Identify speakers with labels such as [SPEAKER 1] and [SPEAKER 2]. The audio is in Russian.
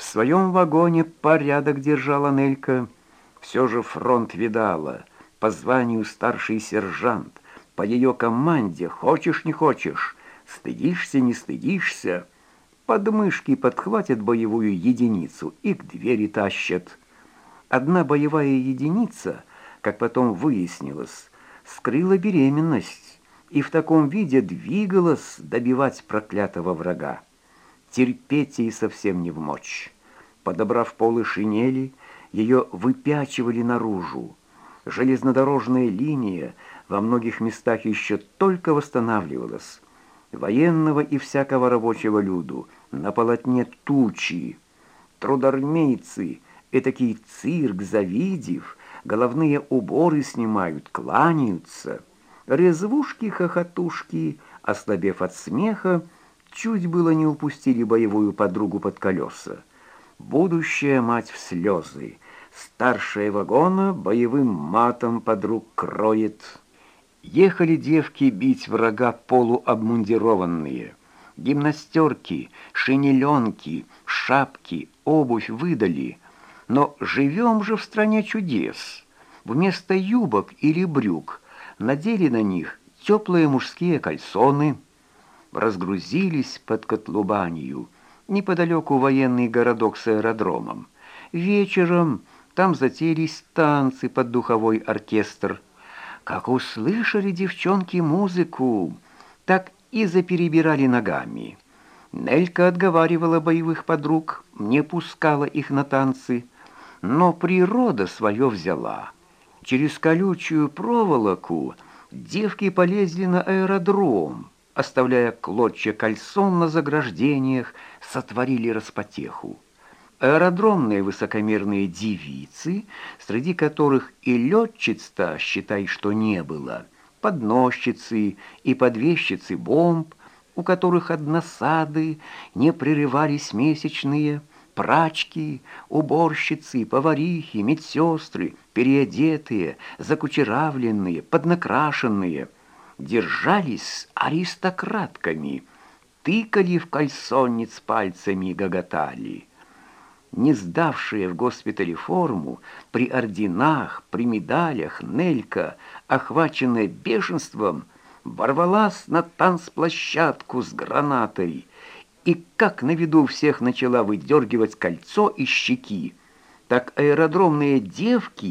[SPEAKER 1] В своем вагоне порядок держала Нелька. Все же фронт видала. По званию старший сержант. По ее команде, хочешь не хочешь, стыдишься не стыдишься, подмышки подхватят боевую единицу и к двери тащат. Одна боевая единица, как потом выяснилось, скрыла беременность и в таком виде двигалась добивать проклятого врага. Терпеть ей совсем не в мочь. Подобрав полы шинели, ее выпячивали наружу. Железнодорожная линия во многих местах еще только восстанавливалась. Военного и всякого рабочего люду на полотне тучи. Трудармейцы — Этакий цирк, завидев, головные уборы снимают, кланяются. Резвушки-хохотушки, ослабев от смеха, чуть было не упустили боевую подругу под колеса. Будущая мать в слезы, старшая вагона боевым матом подруг кроет. Ехали девки бить врага полуобмундированные. Гимнастерки, шинеленки, шапки, обувь выдали — но живем же в стране чудес. Вместо юбок или брюк надели на них теплые мужские кальсоны, разгрузились под Котлубанию, неподалеку военный городок с аэродромом. Вечером там затеялись танцы под духовой оркестр. Как услышали девчонки музыку, так и заперебирали ногами. Нелька отговаривала боевых подруг, не пускала их на танцы, но природа свое взяла. Через колючую проволоку девки полезли на аэродром, оставляя клочья кольцон на заграждениях, сотворили распотеху. Аэродромные высокомерные девицы, среди которых и летчиц-то, считай, что не было, подносчицы и подвесчицы бомб, у которых односады не прерывались месячные, прачки, уборщицы, поварихи, медсестры, переодетые, закучеравленные, поднакрашенные, держались аристократками, тыкали в кальсонниц пальцами и гоготали. Не сдавшие в госпитале форму, при орденах, при медалях, Нелька, охваченная бешенством, ворвалась на танцплощадку с гранатой, и как на виду всех начала выдергивать кольцо из щеки, так аэродромные девки